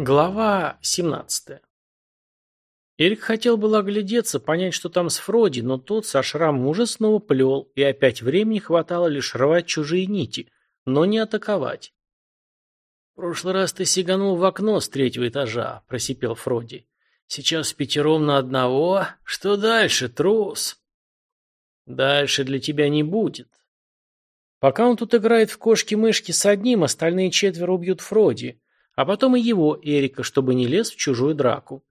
Глава 17 Эрик хотел было оглядеться, понять, что там с Фроди, но тот со шрамом уже снова плел, и опять времени хватало лишь рвать чужие нити, но не атаковать. «В прошлый раз ты сиганул в окно с третьего этажа», – просипел Фроди. «Сейчас пятером на одного. Что дальше, трус?» «Дальше для тебя не будет. Пока он тут играет в кошки-мышки с одним, остальные четверо убьют Фроди, а потом и его, Эрика, чтобы не лез в чужую драку.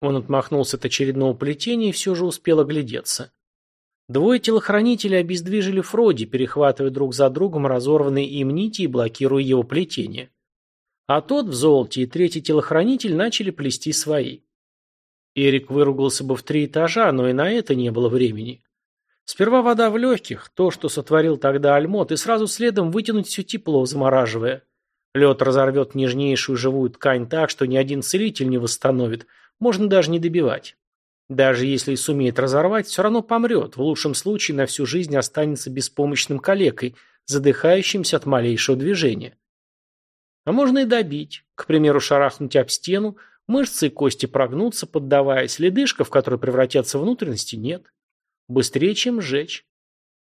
Он отмахнулся от очередного плетения и все же успел оглядеться. Двое телохранителей обездвижили Фроди, перехватывая друг за другом разорванные им нити и блокируя его плетение. А тот в золоте и третий телохранитель начали плести свои. Эрик выругался бы в три этажа, но и на это не было времени. Сперва вода в легких, то, что сотворил тогда Альмот, и сразу следом вытянуть все тепло, замораживая. Лед разорвет нежнейшую живую ткань так, что ни один целитель не восстановит, можно даже не добивать. Даже если и сумеет разорвать, все равно помрет, в лучшем случае на всю жизнь останется беспомощным калекой, задыхающимся от малейшего движения. А можно и добить, к примеру, шарахнуть об стену, мышцы и кости прогнутся, поддаваясь, ледышка, в которой превратятся внутренности, нет. Быстрее, чем сжечь.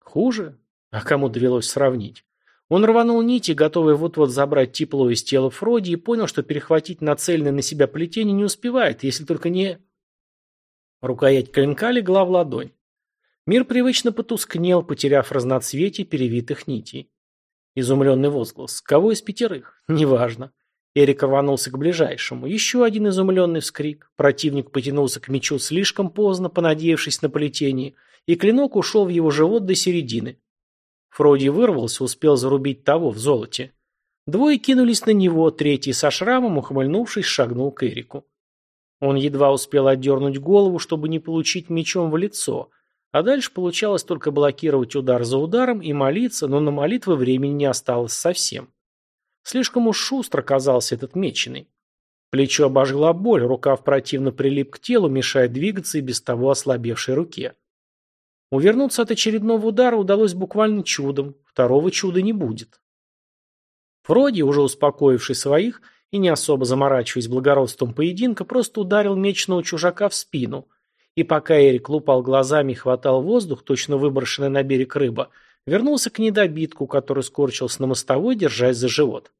Хуже? А кому довелось сравнить? Он рванул нити, готовый вот-вот забрать тепло из тела Фроди, и понял, что перехватить нацеленное на себя плетение не успевает, если только не... Рукоять клинка легла в ладонь. Мир привычно потускнел, потеряв разноцветие перевитых нитей. Изумленный возглас. Кого из пятерых? Неважно. Эрик рванулся к ближайшему. Еще один изумленный вскрик. Противник потянулся к мечу слишком поздно, понадеявшись на плетение, и клинок ушел в его живот до середины. Фроди вырвался, успел зарубить того в золоте. Двое кинулись на него, третий со шрамом, ухмыльнувшись, шагнул к Эрику. Он едва успел отдернуть голову, чтобы не получить мечом в лицо, а дальше получалось только блокировать удар за ударом и молиться, но на молитвы времени не осталось совсем. Слишком уж шустро казался этот меченый. Плечо обожгла боль, рукав противно прилип к телу, мешая двигаться и без того ослабевшей руке. Увернуться от очередного удара удалось буквально чудом, второго чуда не будет. Фроди, уже успокоивший своих и не особо заморачиваясь благородством поединка, просто ударил мечного чужака в спину, и пока Эрик лупал глазами и хватал воздух, точно выброшенная на берег рыба, вернулся к недобитку, который скорчился на мостовой, держась за живот.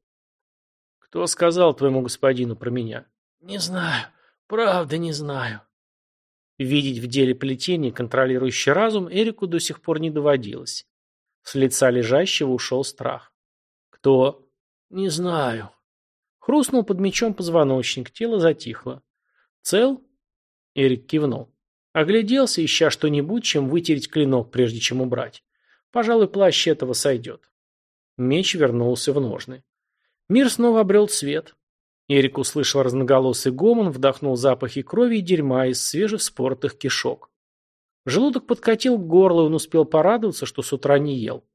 «Кто сказал твоему господину про меня?» «Не знаю, правда не знаю», Видеть в деле плетения контролирующий разум Эрику до сих пор не доводилось. С лица лежащего ушел страх. «Кто?» «Не знаю». Хрустнул под мечом позвоночник, тело затихло. «Цел?» Эрик кивнул. Огляделся, ища что-нибудь, чем вытереть клинок, прежде чем убрать. Пожалуй, плащ этого сойдет. Меч вернулся в ножны. Мир снова обрел цвет. Эрик услышал разноголосый гомон, вдохнул запахи крови и дерьма из свежевспортых кишок. Желудок подкатил к горлу, и он успел порадоваться, что с утра не ел.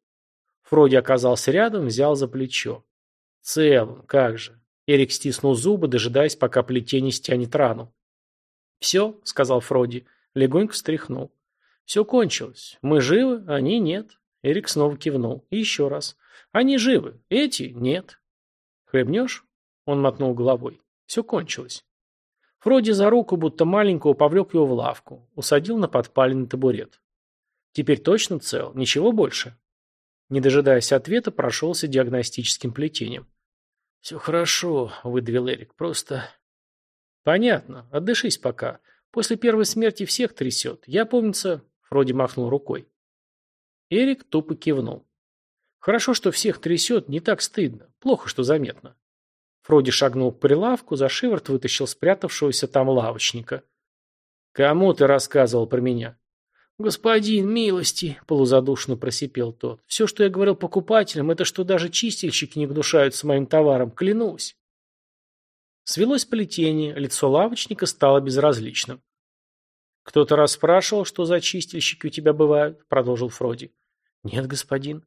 Фроди оказался рядом, взял за плечо. Цел, как же. Эрик стиснул зубы, дожидаясь, пока плетение стянет рану. «Все», — сказал Фроди, легонько встряхнул. «Все кончилось. Мы живы, они нет». Эрик снова кивнул. И еще раз. «Они живы, эти нет». «Хлебнешь?» Он мотнул головой. Все кончилось. Фроди за руку, будто маленького, повлек его в лавку. Усадил на подпаленный табурет. Теперь точно цел? Ничего больше? Не дожидаясь ответа, прошелся диагностическим плетением. «Все хорошо», — выдавил Эрик. «Просто...» «Понятно. Отдышись пока. После первой смерти всех трясет. Я, помнится...» Фроди махнул рукой. Эрик тупо кивнул. «Хорошо, что всех трясет, не так стыдно. Плохо, что заметно. Фроди шагнул к прилавку, за шиворот вытащил спрятавшегося там лавочника. «Кому ты рассказывал про меня?» «Господин, милости!» – полузадушно просипел тот. «Все, что я говорил покупателям, это что даже чистильщики не гнушаются моим товаром, клянусь!» Свелось плетение, лицо лавочника стало безразличным. «Кто-то расспрашивал, что за чистильщики у тебя бывают?» – продолжил Фроди. «Нет, господин».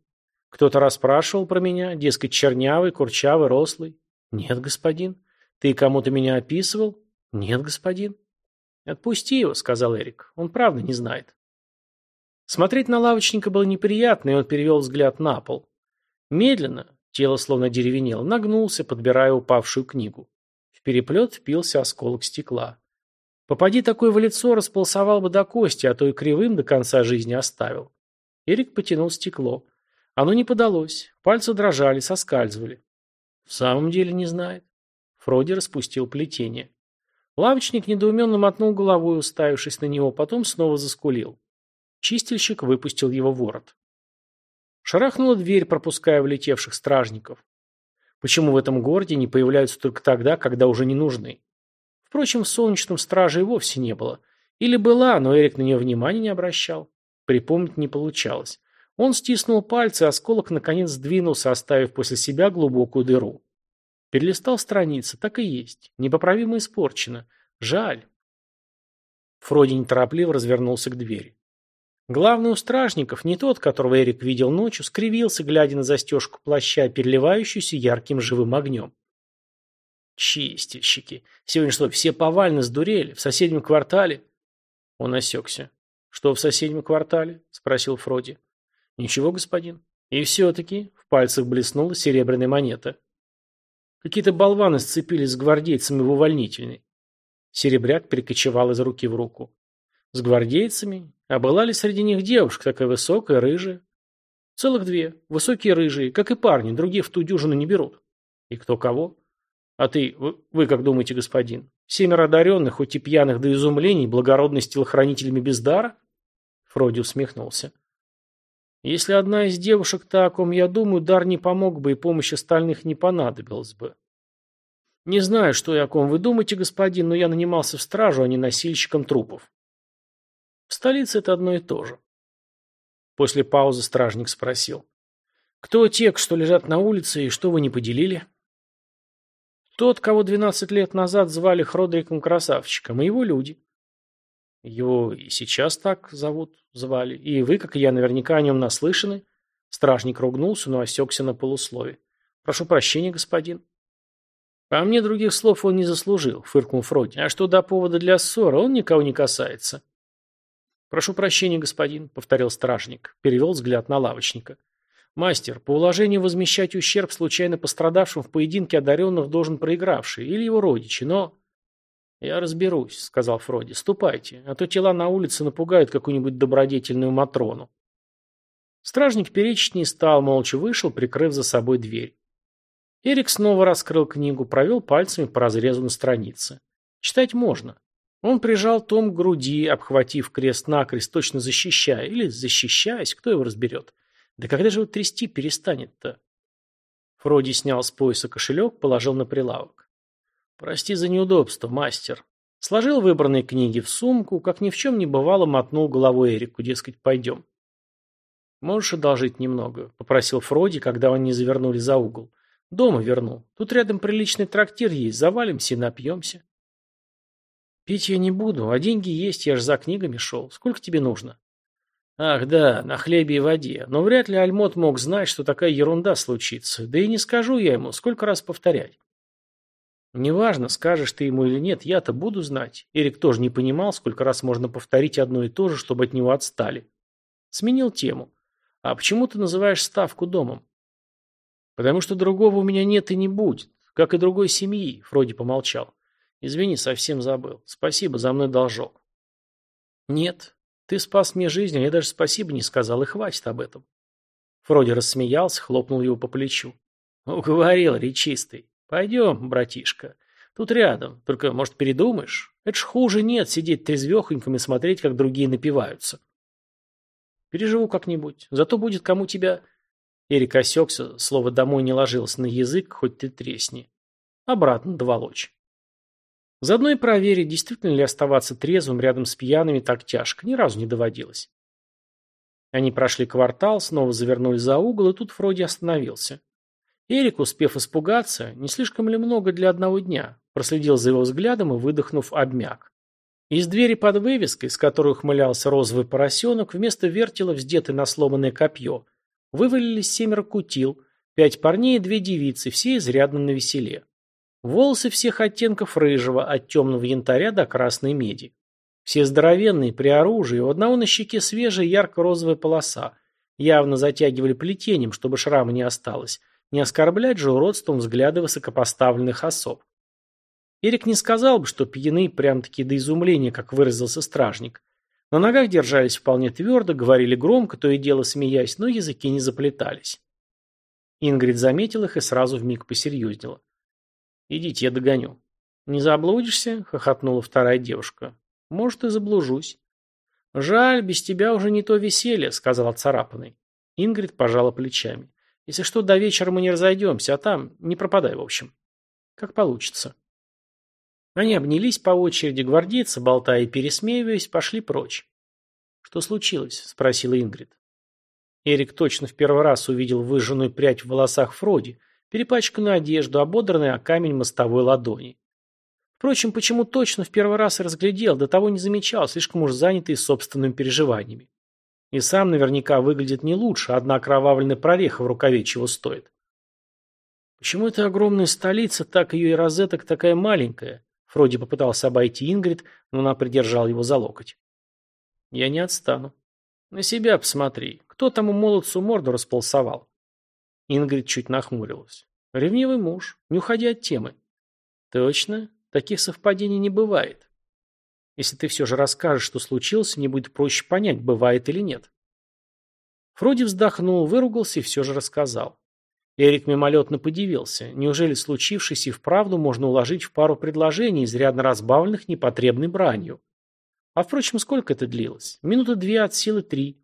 «Кто-то расспрашивал про меня, дескать, чернявый, курчавый, рослый?» Нет, господин. Ты кому-то меня описывал? Нет, господин. Отпусти его, сказал Эрик. Он правда не знает. Смотреть на лавочника было неприятно, и он перевел взгляд на пол. Медленно, тело словно деревенело, нагнулся, подбирая упавшую книгу. переплет впился осколок стекла. Попади такой в лицо, располосовал бы до кости, а то и кривым до конца жизни оставил. Эрик потянул стекло. Оно не подалось. Пальцы дрожали, соскальзывали. В самом деле не знает. Фроди распустил плетение. Лавочник недоуменно мотнул головой, уставившись на него, потом снова заскулил. Чистильщик выпустил его ворот. Шарахнула дверь, пропуская влетевших стражников. Почему в этом городе не появляются только тогда, когда уже не нужны? Впрочем, в солнечном страже и вовсе не было. Или была, но Эрик на нее внимания не обращал. Припомнить не получалось. Он стиснул пальцы, осколок наконец сдвинулся, оставив после себя глубокую дыру. Перелистал страницы, так и есть. Непоправимо испорчено. Жаль. Фроди неторопливо развернулся к двери. Главный у стражников, не тот, которого Эрик видел ночью, скривился, глядя на застежку плаща, переливающуюся ярким живым огнем. Чистильщики. Сегодня что, все повально сдурели? В соседнем квартале? Он осекся. Что в соседнем квартале? Спросил Фроди. Ничего, господин. И все-таки в пальцах блеснула серебряная монета. Какие-то болваны сцепились с гвардейцами в увольнительной. Серебряк перекочевал из руки в руку. С гвардейцами? А была ли среди них девушка такая высокая, рыжая? Целых две. Высокие рыжие, как и парни, другие в ту дюжину не берут. И кто кого? А ты, вы, вы как думаете, господин? Семеро одаренных, хоть и пьяных до изумлений, благородных телохранителями без дара? Фроди усмехнулся. Если одна из девушек та, о ком я думаю, дар не помог бы и помощь остальных не понадобилась бы. Не знаю, что и о ком вы думаете, господин, но я нанимался в стражу, а не носильщиком трупов. В столице это одно и то же. После паузы стражник спросил. Кто те, что лежат на улице, и что вы не поделили? Тот, кого двенадцать лет назад звали Хродриком Красавчиком, и его люди. Его и сейчас так зовут, звали. И вы, как и я, наверняка о нем наслышаны. Стражник ругнулся, но осекся на полуслове. Прошу прощения, господин. А мне других слов он не заслужил, фыркнул Фроди. А что до повода для ссоры, он никого не касается. «Прошу прощения, господин», — повторил стражник. Перевел взгляд на лавочника. «Мастер, по уложению возмещать ущерб случайно пострадавшим в поединке одаренных должен проигравший или его родичи, но...» «Я разберусь», — сказал Фроди. «Ступайте, а то тела на улице напугают какую-нибудь добродетельную Матрону». Стражник перечить не стал, молча вышел, прикрыв за собой дверь. Эрик снова раскрыл книгу, провел пальцами по разрезу на странице. Читать можно. Он прижал том к груди, обхватив крест-накрест, точно защищая. Или защищаясь, кто его разберет. Да когда же его трясти перестанет-то? Фроди снял с пояса кошелек, положил на прилавок. «Прости за неудобство, мастер». Сложил выбранные книги в сумку, как ни в чем не бывало, мотнул головой Эрику, дескать, пойдем. «Можешь одолжить немного?» – попросил Фроди, когда они завернули за угол. «Дома верну. Тут рядом приличный трактир есть, завалимся и напьемся». Пить я не буду, а деньги есть, я же за книгами шел. Сколько тебе нужно? Ах, да, на хлебе и воде. Но вряд ли Альмот мог знать, что такая ерунда случится. Да и не скажу я ему, сколько раз повторять. Неважно, скажешь ты ему или нет, я-то буду знать. Эрик тоже не понимал, сколько раз можно повторить одно и то же, чтобы от него отстали. Сменил тему. А почему ты называешь ставку домом? Потому что другого у меня нет и не будет, как и другой семьи, Фроди помолчал. Извини, совсем забыл. Спасибо, за мной должок. Нет, ты спас мне жизнь, а я даже спасибо не сказал, и хватит об этом. Фроди рассмеялся, хлопнул его по плечу. Уговорил, речистый. Пойдем, братишка. Тут рядом. Только, может, передумаешь? Это ж хуже нет, сидеть трезвехоньким и смотреть, как другие напиваются. Переживу как-нибудь. Зато будет кому тебя... Эрик осекся, слово «домой» не ложилось на язык, хоть ты тресни. Обратно доволочь. Заодно и проверить, действительно ли оставаться трезвым рядом с пьяными так тяжко, ни разу не доводилось. Они прошли квартал, снова завернули за угол, и тут Фроди остановился. Эрик, успев испугаться, не слишком ли много для одного дня, проследил за его взглядом и, выдохнув, обмяк. Из двери под вывеской, с которой ухмылялся розовый поросенок, вместо вертела, вздетый на сломанное копье, вывалились семеро кутил, пять парней и две девицы, все изрядно навеселе. Волосы всех оттенков рыжего, от темного янтаря до красной меди. Все здоровенные, при оружии, у одного на щеке свежая ярко-розовая полоса. Явно затягивали плетением, чтобы шрама не осталось. Не оскорблять же уродством взгляды высокопоставленных особ. Эрик не сказал бы, что пьяны прям-таки до изумления, как выразился стражник. На ногах держались вполне твердо, говорили громко, то и дело смеясь, но языки не заплетались. Ингрид заметил их и сразу вмиг посерьезнела. «Идите, я догоню». «Не заблудишься?» — хохотнула вторая девушка. «Может, и заблужусь». «Жаль, без тебя уже не то веселье», — сказал царапанный. Ингрид пожала плечами. «Если что, до вечера мы не разойдемся, а там не пропадай, в общем». «Как получится». Они обнялись по очереди, гвардейцы, болтая и пересмеиваясь, пошли прочь. «Что случилось?» – спросила Ингрид. Эрик точно в первый раз увидел выжженную прядь в волосах Фроди, перепачканную одежду, ободранную о камень мостовой ладони. Впрочем, почему точно в первый раз разглядел, до того не замечал, слишком уж занятый собственными переживаниями. И сам наверняка выглядит не лучше, одна окровавленная прореха в рукаве чего стоит. Почему эта огромная столица, так ее и розеток такая маленькая? Фроди попытался обойти Ингрид, но она придержала его за локоть. «Я не отстану. На себя посмотри. Кто тому молодцу морду располосовал?» Ингрид чуть нахмурилась. «Ревнивый муж. Не уходи от темы». «Точно. Таких совпадений не бывает. Если ты все же расскажешь, что случилось, мне будет проще понять, бывает или нет». Фроди вздохнул, выругался и все же рассказал. Эрик мимолетно подивился. Неужели случившееся и вправду можно уложить в пару предложений, изрядно разбавленных непотребной бранью? А впрочем, сколько это длилось? Минуты две от силы три.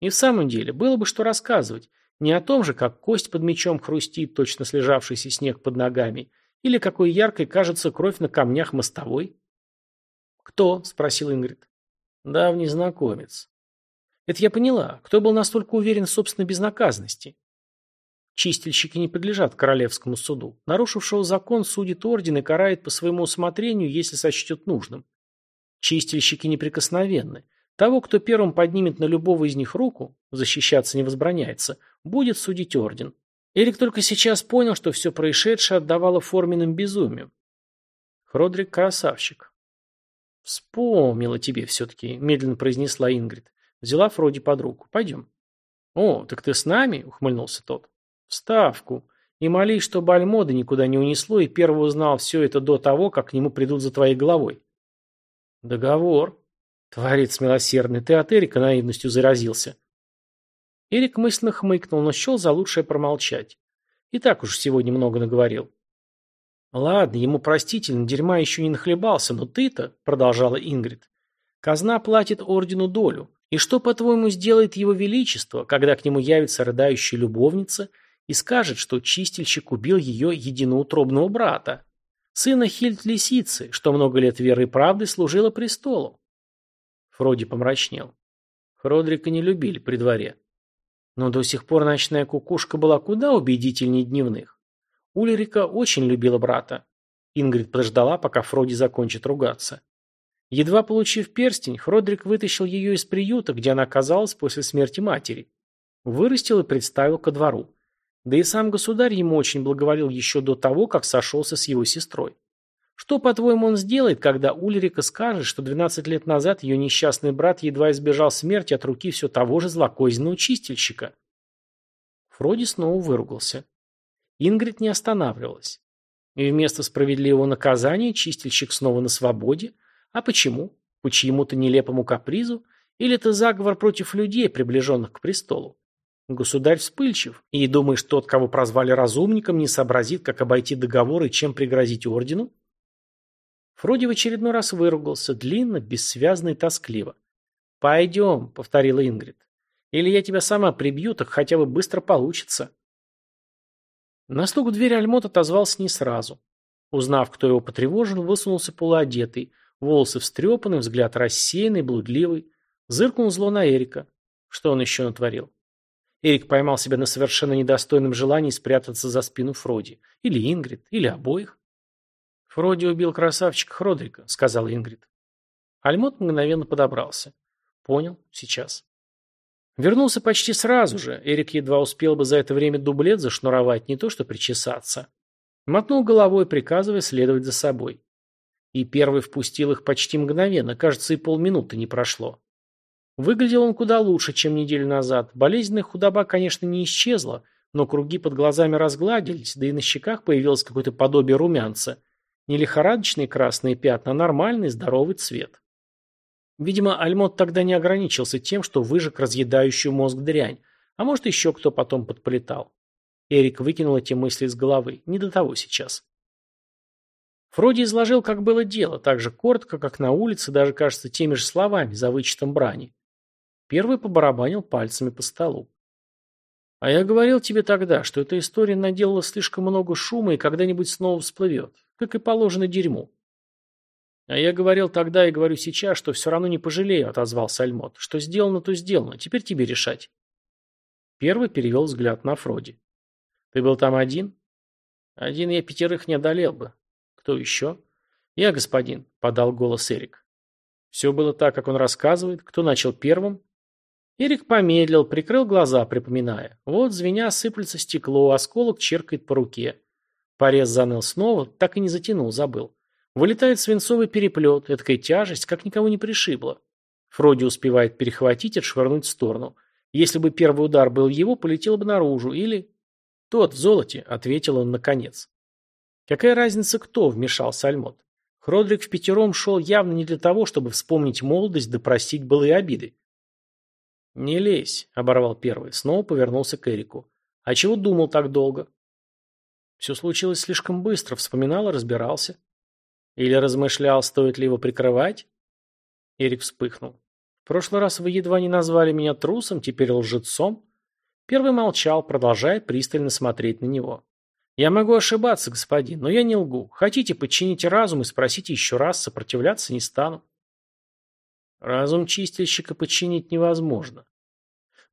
И в самом деле, было бы что рассказывать. Не о том же, как кость под мечом хрустит, точно слежавшийся снег под ногами, или какой яркой кажется кровь на камнях мостовой. «Кто?» – спросил Ингрид. «Давний знакомец». «Это я поняла. Кто был настолько уверен в собственной безнаказанности?» Чистильщики не подлежат королевскому суду. Нарушившего закон судит орден и карает по своему усмотрению, если сочтет нужным. Чистильщики неприкосновенны. Того, кто первым поднимет на любого из них руку, защищаться не возбраняется, будет судить орден. Эрик только сейчас понял, что все происшедшее отдавало форменным безумием. Хродрик красавчик. «Вспомнила тебе все-таки», — медленно произнесла Ингрид. Взяла Фроди под руку. «Пойдем». «О, так ты с нами?» — ухмыльнулся тот. Ставку. И молись, чтобы Альмода никуда не унесло, и первый узнал все это до того, как к нему придут за твоей головой. Договор. Творец милосердный, ты от Эрика наивностью заразился. Эрик мысленно хмыкнул, но счел за лучшее промолчать. И так уж сегодня много наговорил. Ладно, ему простительно, дерьма еще не нахлебался, но ты-то, продолжала Ингрид, казна платит ордену долю. И что, по-твоему, сделает его величество, когда к нему явится рыдающая любовница и скажет, что чистильщик убил ее единоутробного брата, сына Хильд-лисицы, что много лет верой и правды служила престолу. Фроди помрачнел. Хродрика не любили при дворе. Но до сих пор ночная кукушка была куда убедительнее дневных. Ульрика очень любила брата. Ингрид подождала, пока Фроди закончит ругаться. Едва получив перстень, Хродрик вытащил ее из приюта, где она оказалась после смерти матери. Вырастил и представил ко двору. Да и сам государь ему очень благоволил еще до того, как сошелся с его сестрой. Что, по-твоему, он сделает, когда Ульрика скажет, что 12 лет назад ее несчастный брат едва избежал смерти от руки все того же злокозненного чистильщика? Фроди снова выругался. Ингрид не останавливалась. И вместо справедливого наказания чистильщик снова на свободе? А почему? По чьему-то нелепому капризу? Или это заговор против людей, приближенных к престолу? Государь вспыльчив, и думаешь, тот, кого прозвали разумником, не сообразит, как обойти договор и чем пригрозить ордену? Фроди в очередной раз выругался, длинно, бессвязно и тоскливо. «Пойдем», — повторила Ингрид. «Или я тебя сама прибью, так хотя бы быстро получится». На стук в дверь Альмот отозвался не сразу. Узнав, кто его потревожил, высунулся полуодетый, волосы встрепаны, взгляд рассеянный, блудливый. Зыркнул зло на Эрика. Что он еще натворил? Эрик поймал себя на совершенно недостойном желании спрятаться за спину Фроди. Или Ингрид, или обоих. «Фроди убил красавчика Хродрика», — сказал Ингрид. Альмот мгновенно подобрался. «Понял. Сейчас». Вернулся почти сразу же. Эрик едва успел бы за это время дублет зашнуровать, не то что причесаться. Мотнул головой, приказывая следовать за собой. И первый впустил их почти мгновенно, кажется, и полминуты не прошло. Выглядел он куда лучше, чем неделю назад. Болезненная худоба, конечно, не исчезла, но круги под глазами разгладились, да и на щеках появилось какое-то подобие румянца. Не лихорадочные красные пятна, а нормальный здоровый цвет. Видимо, Альмот тогда не ограничился тем, что выжег разъедающую мозг дрянь, а может еще кто потом подполетал. Эрик выкинул эти мысли из головы. Не до того сейчас. Фроди изложил, как было дело, так же коротко, как на улице, даже, кажется, теми же словами, за вычетом брани. Первый побарабанил пальцами по столу. А я говорил тебе тогда, что эта история наделала слишком много шума и когда-нибудь снова всплывет, как и положено дерьму. А я говорил тогда и говорю сейчас, что все равно не пожалею, отозвался Альмот. Что сделано, то сделано. Теперь тебе решать. Первый перевел взгляд на Фроди. Ты был там один? Один я пятерых не одолел бы. Кто еще? Я, господин, подал голос Эрик. Все было так, как он рассказывает. Кто начал первым? Эрик помедлил, прикрыл глаза, припоминая. Вот, звеня, сыплется стекло, осколок черкает по руке. Порез заныл снова, так и не затянул, забыл. Вылетает свинцовый переплет, эдакая тяжесть, как никого не пришибла. Фроди успевает перехватить и отшвырнуть в сторону. Если бы первый удар был его, полетел бы наружу, или... Тот в золоте, ответил он наконец. Какая разница, кто вмешался Альмот? Хродрик в пятером шел явно не для того, чтобы вспомнить молодость да простить былые обиды. «Не лезь», — оборвал первый, снова повернулся к Эрику. «А чего думал так долго?» «Все случилось слишком быстро, вспоминал и разбирался». «Или размышлял, стоит ли его прикрывать?» Эрик вспыхнул. «В прошлый раз вы едва не назвали меня трусом, теперь лжецом?» Первый молчал, продолжая пристально смотреть на него. «Я могу ошибаться, господин, но я не лгу. Хотите, подчините разум и спросите еще раз, сопротивляться не стану». Разум чистильщика подчинить невозможно.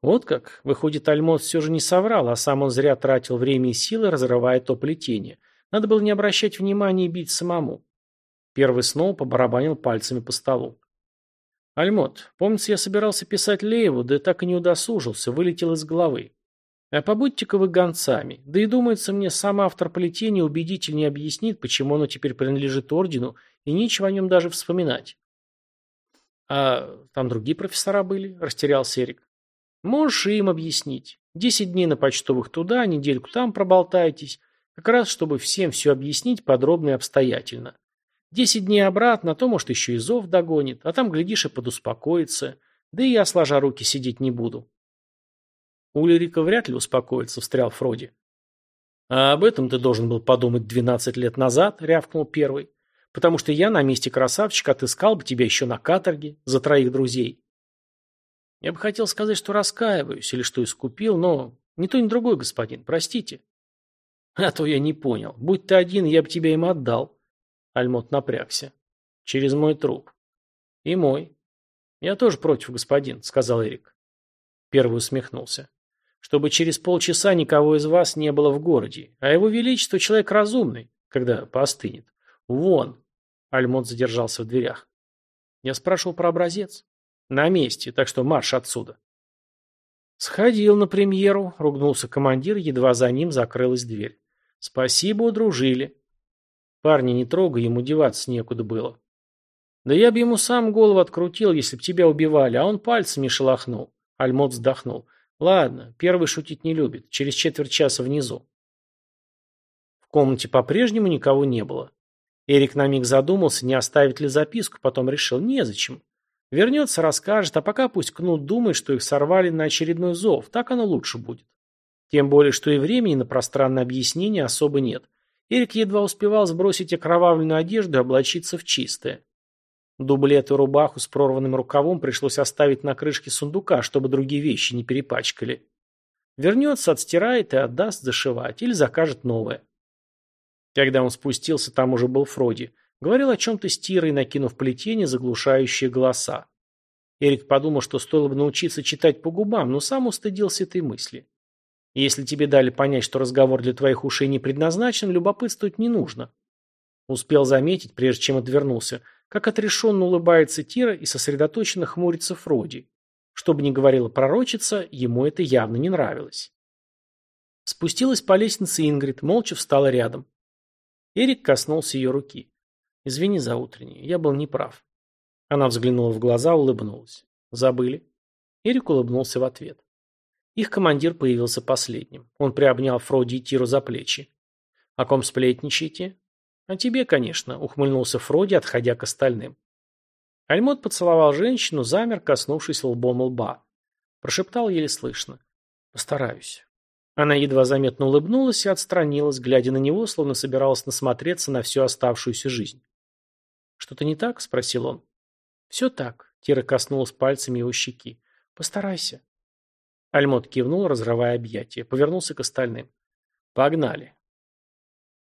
Вот как, выходит, Альмот все же не соврал, а сам он зря тратил время и силы, разрывая то плетение. Надо было не обращать внимания и бить самому. Первый снова побарабанил пальцами по столу. «Альмот, помнится, я собирался писать Лееву, да так и не удосужился, вылетел из головы. А побудьте-ка вы гонцами. Да и думается мне, сам автор плетения убедительнее объяснит, почему оно теперь принадлежит ордену, и нечего о нем даже вспоминать. «А там другие профессора были?» – растерялся Эрик. «Можешь им объяснить. Десять дней на почтовых туда, недельку там проболтайтесь. Как раз, чтобы всем все объяснить подробно и обстоятельно. Десять дней обратно, то, может, еще и зов догонит, а там, глядишь, и подуспокоится. Да и я, сложа руки, сидеть не буду». Улерика вряд ли успокоится, встрял Фроди. «А об этом ты должен был подумать двенадцать лет назад», — рявкнул первый потому что я на месте красавчика отыскал бы тебя еще на каторге за троих друзей. Я бы хотел сказать, что раскаиваюсь или что искупил, но ни то, ни другой, господин, простите. А то я не понял. Будь ты один, я бы тебя им отдал. Альмот напрягся. Через мой труп. И мой. Я тоже против, господин, сказал Эрик. Первый усмехнулся. Чтобы через полчаса никого из вас не было в городе, а его величество человек разумный, когда поостынет. «Вон!» Альмонт задержался в дверях. Я спрашивал про образец. На месте, так что марш отсюда. Сходил на премьеру, ругнулся командир, едва за ним закрылась дверь. Спасибо, удружили. Парни, не трогай, ему деваться некуда было. Да я бы ему сам голову открутил, если б тебя убивали, а он пальцами шелохнул. Альмот вздохнул. Ладно, первый шутить не любит, через четверть часа внизу. В комнате по-прежнему никого не было. Эрик на миг задумался, не оставить ли записку, потом решил, незачем. Вернется, расскажет, а пока пусть Кнут думает, что их сорвали на очередной зов, так оно лучше будет. Тем более, что и времени на пространное объяснение особо нет. Эрик едва успевал сбросить окровавленную одежду и облачиться в чистое. Дублет и рубаху с прорванным рукавом пришлось оставить на крышке сундука, чтобы другие вещи не перепачкали. Вернется, отстирает и отдаст зашивать, или закажет новое. Когда он спустился, там уже был Фроди. Говорил о чем-то с Тирой, накинув плетение, заглушающие голоса. Эрик подумал, что стоило бы научиться читать по губам, но сам устыдился этой мысли. Если тебе дали понять, что разговор для твоих ушей не предназначен, любопытствовать не нужно. Успел заметить, прежде чем отвернулся, как отрешенно улыбается Тира и сосредоточенно хмурится Фроди. Что бы ни говорила пророчица, ему это явно не нравилось. Спустилась по лестнице Ингрид, молча встала рядом. Эрик коснулся ее руки. «Извини за утреннее, я был неправ». Она взглянула в глаза, улыбнулась. «Забыли?» Эрик улыбнулся в ответ. Их командир появился последним. Он приобнял Фроди и Тиру за плечи. «О ком сплетничаете?» А тебе, конечно, ухмыльнулся Фроди, отходя к остальным. Альмот поцеловал женщину, замер, коснувшись лбом лба. Прошептал еле слышно. Постараюсь. Она едва заметно улыбнулась и отстранилась, глядя на него, словно собиралась насмотреться на всю оставшуюся жизнь. «Что-то не так?» – спросил он. «Все так», – Тира коснулась пальцами его щеки. «Постарайся». Альмот кивнул, разрывая объятия, повернулся к остальным. «Погнали.